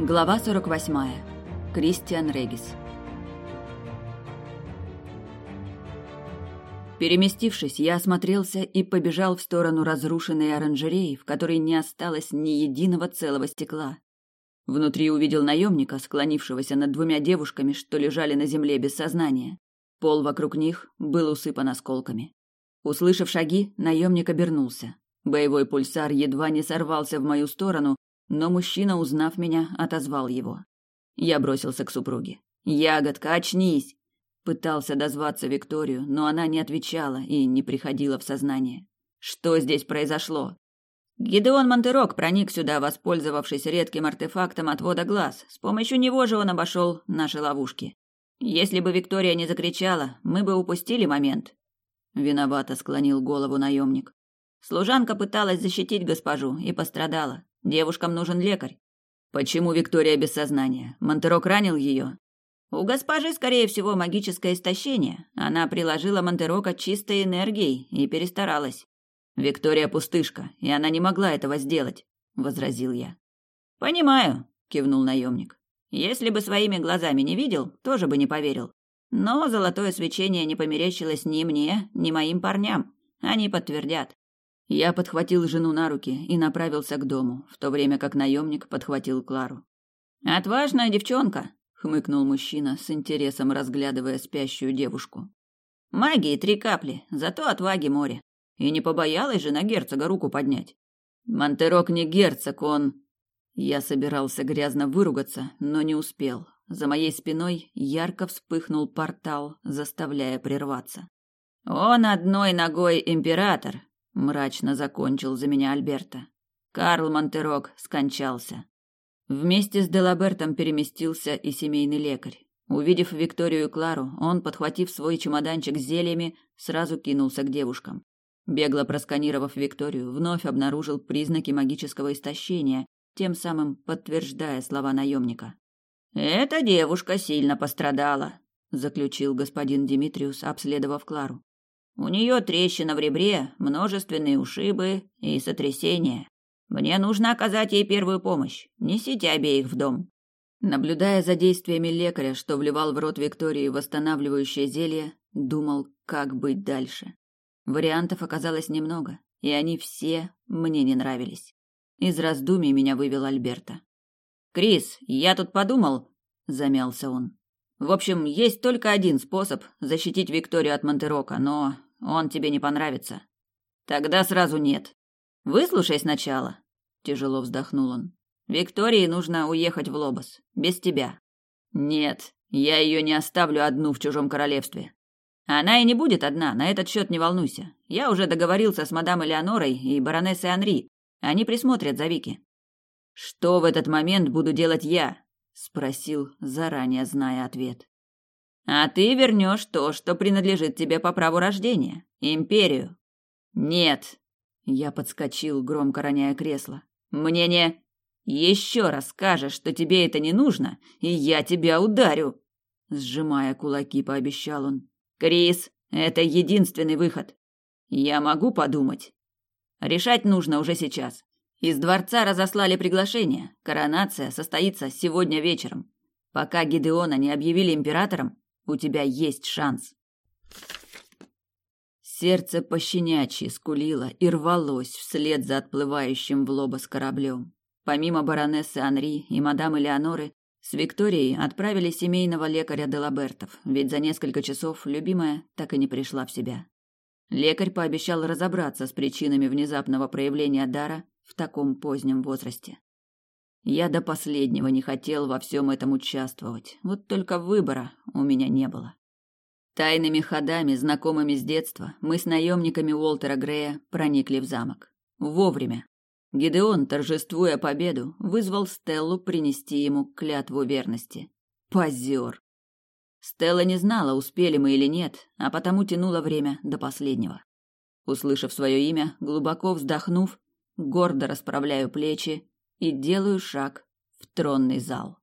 Глава 48. Кристиан Регис. Переместившись, я осмотрелся и побежал в сторону разрушенной оранжереи, в которой не осталось ни единого целого стекла. Внутри увидел наемника, склонившегося над двумя девушками, что лежали на земле без сознания. Пол вокруг них был усыпан осколками. Услышав шаги, наемник обернулся. Боевой пульсар едва не сорвался в мою сторону, но мужчина, узнав меня, отозвал его. Я бросился к супруге. «Ягодка, очнись!» Пытался дозваться Викторию, но она не отвечала и не приходила в сознание. Что здесь произошло? Гидеон Монтерок проник сюда, воспользовавшись редким артефактом отвода глаз. С помощью него же он обошел наши ловушки. Если бы Виктория не закричала, мы бы упустили момент. Виновато склонил голову наемник. Служанка пыталась защитить госпожу и пострадала. Девушкам нужен лекарь. Почему Виктория без сознания? Монтерок ранил ее? У госпожи, скорее всего, магическое истощение. Она приложила Монтерока чистой энергией и перестаралась. Виктория пустышка, и она не могла этого сделать, возразил я. Понимаю, кивнул наемник. Если бы своими глазами не видел, тоже бы не поверил. Но золотое свечение не померещилось ни мне, ни моим парням. Они подтвердят. Я подхватил жену на руки и направился к дому, в то время как наемник подхватил Клару. «Отважная девчонка», — хмыкнул мужчина, с интересом разглядывая спящую девушку. «Магии три капли, зато отваги море. И не побоялась же на герцога руку поднять. Монтерок не герцог, он...» Я собирался грязно выругаться, но не успел. За моей спиной ярко вспыхнул портал, заставляя прерваться. «Он одной ногой император, мрачно закончил за меня Альберта. Карл Монтерок скончался. Вместе с Делабертом переместился и семейный лекарь. Увидев Викторию и Клару, он, подхватив свой чемоданчик с зельями, сразу кинулся к девушкам. Бегло просканировав Викторию, вновь обнаружил признаки магического истощения, тем самым подтверждая слова наемника. «Эта девушка сильно пострадала», — заключил господин Димитриус, обследовав Клару. У нее трещина в ребре, множественные ушибы и сотрясения. Мне нужно оказать ей первую помощь. Несите обеих в дом. Наблюдая за действиями лекаря, что вливал в рот Виктории восстанавливающее зелье, думал, как быть дальше. Вариантов оказалось немного, и они все мне не нравились. Из раздумий меня вывел Альберта. «Крис, я тут подумал...» — замялся он. «В общем, есть только один способ защитить Викторию от Монтерока, но он тебе не понравится. Тогда сразу нет. Выслушай сначала. Тяжело вздохнул он. Виктории нужно уехать в Лобос. Без тебя. Нет, я ее не оставлю одну в чужом королевстве. Она и не будет одна, на этот счет не волнуйся. Я уже договорился с мадам Элеонорой и баронессой Анри. Они присмотрят за Вики. Что в этот момент буду делать я? Спросил, заранее зная ответ. А ты вернешь то, что принадлежит тебе по праву рождения, империю. Нет. Я подскочил, громко роняя кресло. Мне не еще раз скажешь, что тебе это не нужно, и я тебя ударю, сжимая кулаки, пообещал он. Крис, это единственный выход. Я могу подумать. Решать нужно уже сейчас. Из дворца разослали приглашение. Коронация состоится сегодня вечером. Пока Гидеона не объявили императором, у тебя есть шанс. Сердце пощенячьи скулило и рвалось вслед за отплывающим в лобос кораблем. Помимо баронессы Анри и мадам Элеоноры, с Викторией отправили семейного лекаря Делабертов, ведь за несколько часов любимая так и не пришла в себя. Лекарь пообещал разобраться с причинами внезапного проявления дара в таком позднем возрасте. Я до последнего не хотел во всем этом участвовать, вот только выбора у меня не было. Тайными ходами, знакомыми с детства, мы с наемниками Уолтера Грея проникли в замок. Вовремя. Гидеон, торжествуя победу, вызвал Стеллу принести ему клятву верности. Позер. Стелла не знала, успели мы или нет, а потому тянула время до последнего. Услышав свое имя, глубоко вздохнув, гордо расправляю плечи и делаю шаг в тронный зал.